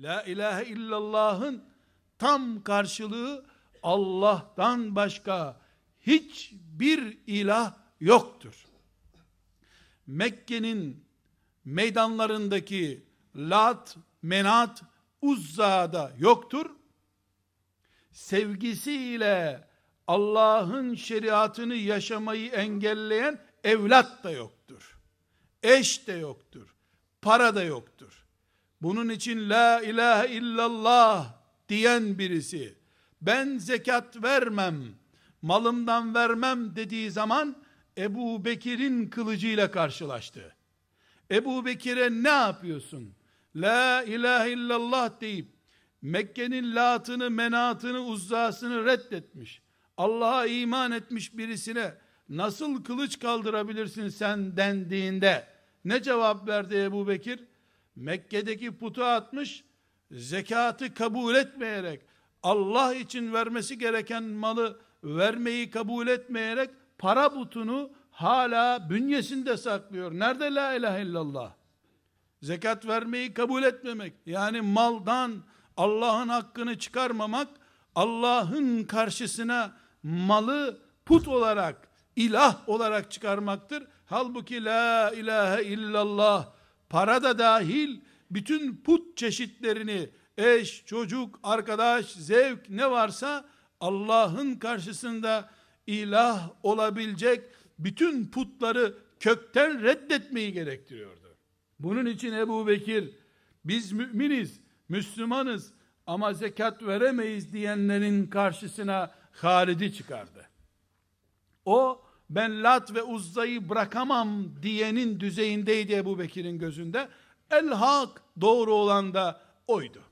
La ilahe illallah'ın tam karşılığı Allah'tan başka hiçbir ilah yoktur. Mekke'nin meydanlarındaki Lat, Menat, Uzza'da yoktur. Sevgisiyle Allah'ın şeriatını yaşamayı engelleyen evlat da yoktur. Eş de yoktur. Para da yoktur. Bunun için la ilahe illallah diyen birisi ben zekat vermem, malımdan vermem dediği zaman Ebu Bekir'in kılıcıyla karşılaştı. Ebu Bekir'e ne yapıyorsun? La ilahe illallah deyip Mekke'nin latını, menatını, uzzasını reddetmiş. Allah'a iman etmiş birisine nasıl kılıç kaldırabilirsin sen dendiğinde ne cevap verdi Ebu Bekir? Mekke'deki putu atmış, zekatı kabul etmeyerek, Allah için vermesi gereken malı vermeyi kabul etmeyerek, para butunu hala bünyesinde saklıyor. Nerede la ilahe illallah? Zekat vermeyi kabul etmemek, yani maldan Allah'ın hakkını çıkarmamak, Allah'ın karşısına malı put olarak, ilah olarak çıkarmaktır. Halbuki la ilahe illallah, para da dahil, bütün put çeşitlerini, eş, çocuk, arkadaş, zevk ne varsa, Allah'ın karşısında ilah olabilecek bütün putları kökten reddetmeyi gerektiriyordu. Bunun için Ebu Bekir, biz müminiz, Müslümanız ama zekat veremeyiz diyenlerin karşısına Halid'i çıkardı. O ben Lat ve Uzza'yı bırakamam diyenin düzeyindeydi Ebu Bekir'in gözünde. El hak doğru olan da oydu.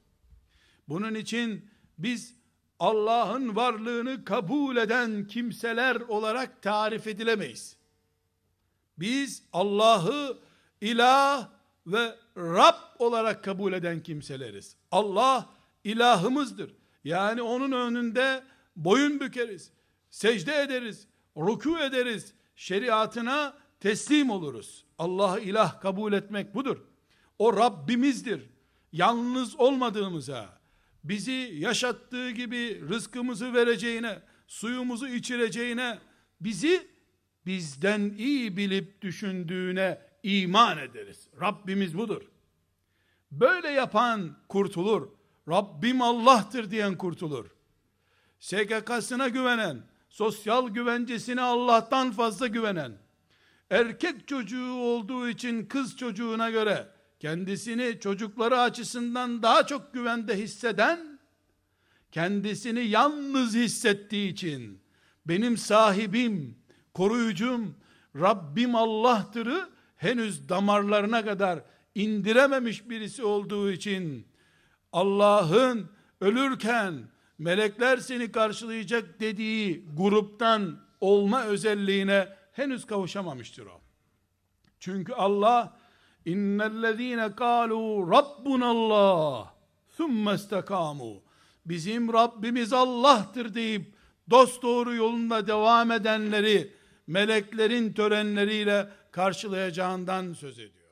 Bunun için biz Allah'ın varlığını kabul eden kimseler olarak tarif edilemeyiz. Biz Allah'ı ilah ve Rab olarak kabul eden kimseleriz. Allah ilahımızdır. Yani onun önünde boyun bükeriz, secde ederiz, ruku ederiz, şeriatına teslim oluruz. Allah'ı ilah kabul etmek budur. O Rabbimizdir. Yalnız olmadığımıza, bizi yaşattığı gibi rızkımızı vereceğine, suyumuzu içireceğine, bizi bizden iyi bilip düşündüğüne iman ederiz. Rabbimiz budur. Böyle yapan kurtulur. Rabbim Allah'tır diyen kurtulur. SGK'sına güvenen, sosyal güvencesine Allah'tan fazla güvenen, erkek çocuğu olduğu için kız çocuğuna göre kendisini çocukları açısından daha çok güvende hisseden, kendisini yalnız hissettiği için benim sahibim, koruyucum, Rabbim Allah'tırı henüz damarlarına kadar indirememiş birisi olduğu için Allah'ın ölürken melekler seni karşılayacak dediği gruptan olma özelliğine henüz kavuşamamıştır o. Çünkü Allah innellezine kalu rabbunallah thumma istakamu bizim Rabbimiz Allah'tır deyip dost doğru yolunda devam edenleri meleklerin törenleriyle karşılayacağından söz ediyor.